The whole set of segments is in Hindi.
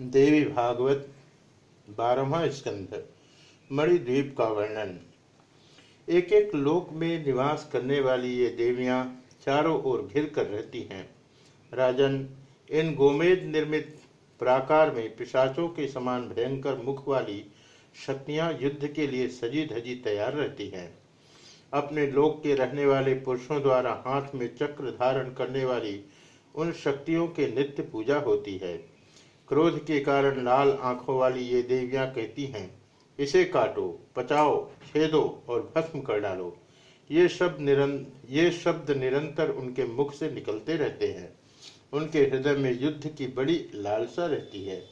देवी भागवत बारहवा स्कंध, मणिद्वीप का वर्णन। एक एक लोक में निवास करने वाली ये देवियाँ चारों ओर घिर कर रहती हैं। राजन, इन गोमेद निर्मित प्राकार में पिशाचों के समान भयंकर मुख वाली शक्तियाँ युद्ध के लिए सजी धजी तैयार रहती हैं। अपने लोक के रहने वाले पुरुषों द्वारा हाथ में चक्र धारण करने वाली उन शक्तियों के नित्य पूजा होती है। क्रोध के कारण लाल आँखों वाली ये देवियाँ कहती हैं, इसे काटो पचाओ छेदो और भस्म कर डालो। ये शब्द निरंतर ये शब्द निरंतर उनके मुख से निकलते रहते हैं। उनके हृदय में युद्ध की बड़ी लालसा रहती है।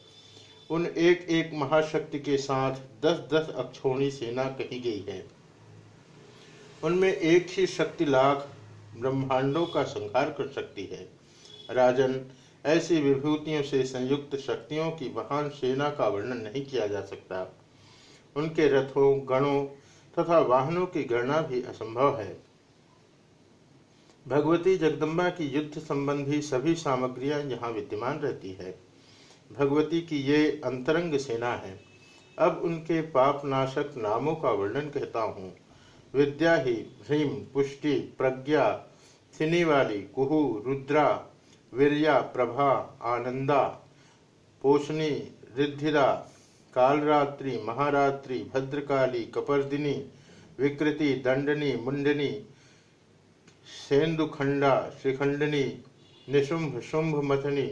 उन एक एक महाशक्ति के साथ दस दस अक्षोणी सेना कही गई है। उनमें एक ही शक्ति लाख ब्रह्मांडों का संहार कर सकती है। राजन ऐसी विभूतियों से संयुक्त शक्तियों की महान सेना का वर्णन नहीं किया जा सकता। उनके रथों, गणों तथा वाहनों की गणना भी असंभव है। भगवती जगदम्बा की युद्ध संबंधी सभी सामग्रियाँ यहाँ विद्यमान रहती है। भगवती की ये अंतरंग सेना है। अब उनके पापनाशक नामों का वर्णन कहता हूँ। विद्या ही भ्रीम पुष्टि, प्रज्ञा सिनीवाली कुहू, रुद्रा वीरिया, प्रभा, आनंदा, पोषणी रिद्धिदा कालरात्रि, महारात्रि, भद्रकाली, कपर्दिनी, विकृति, दंडनी, मुंडनी सेन्दुखंडा श्रीखंडनी, निशुंभ, शुंभ मथनी,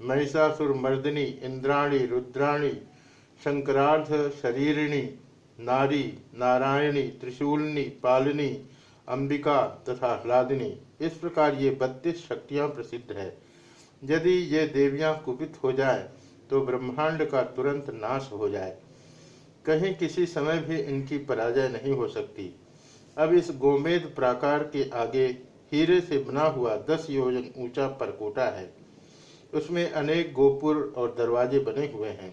महिषासुर मर्दिनी, इंद्राणी, रुद्राणी, शंकरार्ध शरीरिणी, नारी, नारायणी, त्रिशूलनी, पालिनी अंबिका तथा ह्लादिनी। इस प्रकार ये बत्तीस शक्तियाँ प्रसिद्ध है। यदि ये देवियाँ कुपित हो जाए तो ब्रह्मांड का तुरंत नाश हो जाए। कहीं किसी समय भी इनकी पराजय नहीं हो सकती। अब इस गोमेद प्राकार के आगे हीरे से बना हुआ दस योजन ऊँचा परकोटा है। उसमें अनेक गोपुर और दरवाजे बने हुए हैं।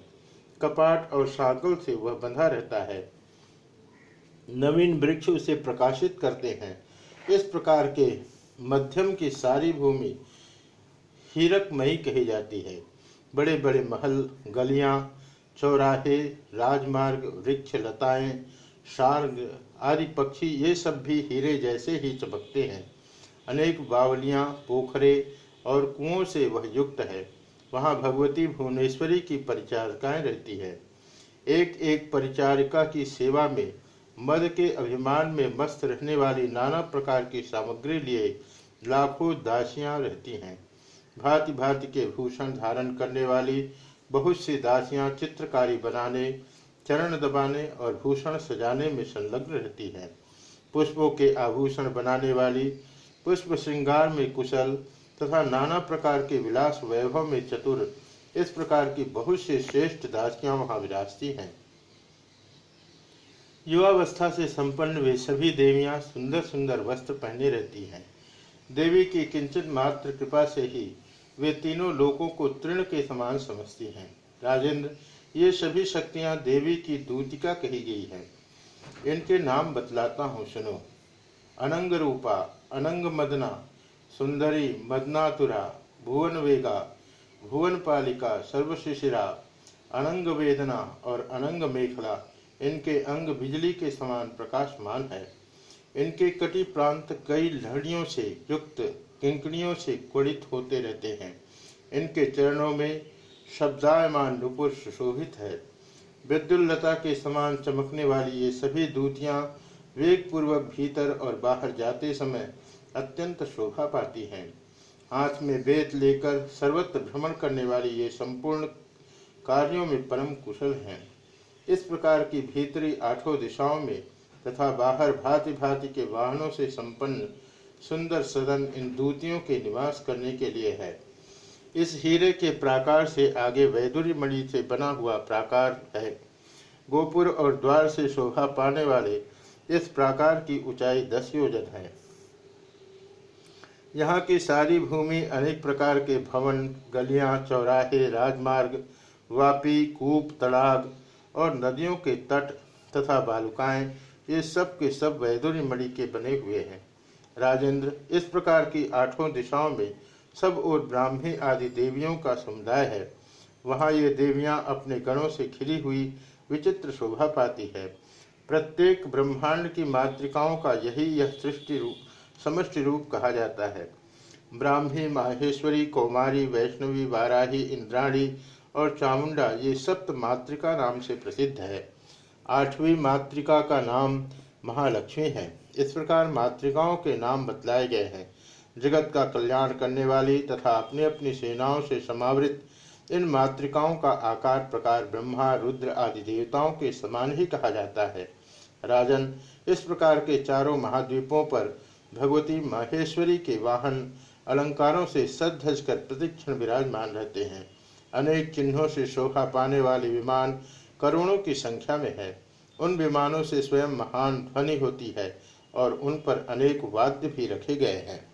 कपाट और साकल से वह बंधा रहता है। नवीन वृक्ष उसे प्रकाशित करते हैं। इस प्रकार के मध्यम की सारी भूमि हीरकमयी कही जाती है। बड़े बड़े महल, गलियाँ, चौराहे, राजमार्ग, वृक्ष लताएँ, शार्ग, आदि पक्षी, ये सब भी हीरे जैसे ही चमकते हैं। अनेक बावलियाँ, पोखरे और कुओं से वह युक्त है। वहाँ भगवती भुवनेश्वरी की परिचारिकाएँ रहती है। एक एक परिचारिका की सेवा में मद के अभिमान में मस्त रहने वाली नाना प्रकार की सामग्री लिए लाखों दासियाँ रहती हैं। भांति भांति के भूषण धारण करने वाली, बहुत सी दासियाँ चित्रकारी बनाने, चरण दबाने और भूषण सजाने में संलग्न रहती हैं। पुष्पों के आभूषण बनाने वाली, पुष्प श्रृंगार में कुशल तथा नाना प्रकार के विलास वैभव में चतुर, इस प्रकार की बहुत से श्रेष्ठ दासियाँ वहाँ विराजती हैं। युवावस्था से संपन्न वे सभी देवियाँ सुंदर सुंदर वस्त्र पहने रहती हैं। देवी की किंचित मात्र कृपा से ही वे तीनों लोगों को तृण के समान समझती हैं। राजेंद्र, ये सभी शक्तियाँ देवी की दूतिका कही गई है। इनके नाम बतलाता हूँ, सुनो। अनंग रूपा, अनंग मदना, सुंदरी, मदनातुरा, भुवन वेगा, भुवन पालिका, सर्वशिशिरा, अनंग वेदना और अनंग मेखला। इनके अंग बिजली के समान प्रकाशमान है। इनके कटी प्रांत कई लहड़ियों से युक्त किंकड़ियों से कुड़ित होते रहते हैं। इनके चरणों में शब्दायमान नुपुर सुशोभित है। विद्युल्लता के समान चमकने वाली ये सभी दूतियाँ वेगपूर्वक भीतर और बाहर जाते समय अत्यंत शोभा पाती हैं। हाथ में वेद लेकर सर्वत्र भ्रमण करने वाली ये संपूर्ण कार्यों में परम कुशल हैं। इस प्रकार की भीतरी आठों दिशाओं में तथा बाहर भांति भांति के वाहनों से संपन्न सुंदर सदन इन दूतियों के निवास करने के लिए है। इस हीरे के प्राकार से आगे वैदुरी मणि से बना हुआ प्राकार है। गोपुर और द्वार से शोभा पाने वाले इस प्राकार की ऊंचाई दस योजन है। यहाँ की सारी भूमि अनेक प्रकार के भवन, गलियाँ, चौराहे, राजमार्ग, वापी, कूप, तड़ाग और नदियों के तट तथा बालुकाएँ, ये सब के सब वैदुर्य मणि के बने हुए हैं। राजेंद्र, इस प्रकार की आठों दिशाओं में सब और ब्राह्मी आदि देवियों का समुदाय है। वहाँ ये देवियाँ अपने गणों से खिली हुई विचित्र शोभा पाती है। प्रत्येक ब्रह्मांड की मातृकाओं का यही यह सृष्टि रूप, समष्टि रूप कहा जाता है। ब्राह्मी, माहेश्वरी, कौमारी, वैष्णवी, वाराही, इंद्राणी और चामुंडा, ये सप्त मातृका नाम से प्रसिद्ध है। आठवीं मातृका का नाम महालक्ष्मी है। इस प्रकार मातृकाओं के नाम बतलाए गए हैं। जगत का कल्याण करने वाली तथा अपनी अपनी सेनाओं से समावृत इन मातृकाओं का आकार, प्रकार, ब्रह्मा, रुद्र आदि देवताओं के समान ही कहा जाता है। राजन, इस प्रकार के चारों महाद्वीपों पर भगवती माहेश्वरी के वाहन अलंकारों से सज कर प्रतिक्षण विराजमान रहते हैं। अनेक चिन्हों से शोभा पाने वाले विमान करोड़ों की संख्या में है। उन विमानों से स्वयं महान ध्वनि होती है और उन पर अनेक वाद्य भी रखे गए हैं।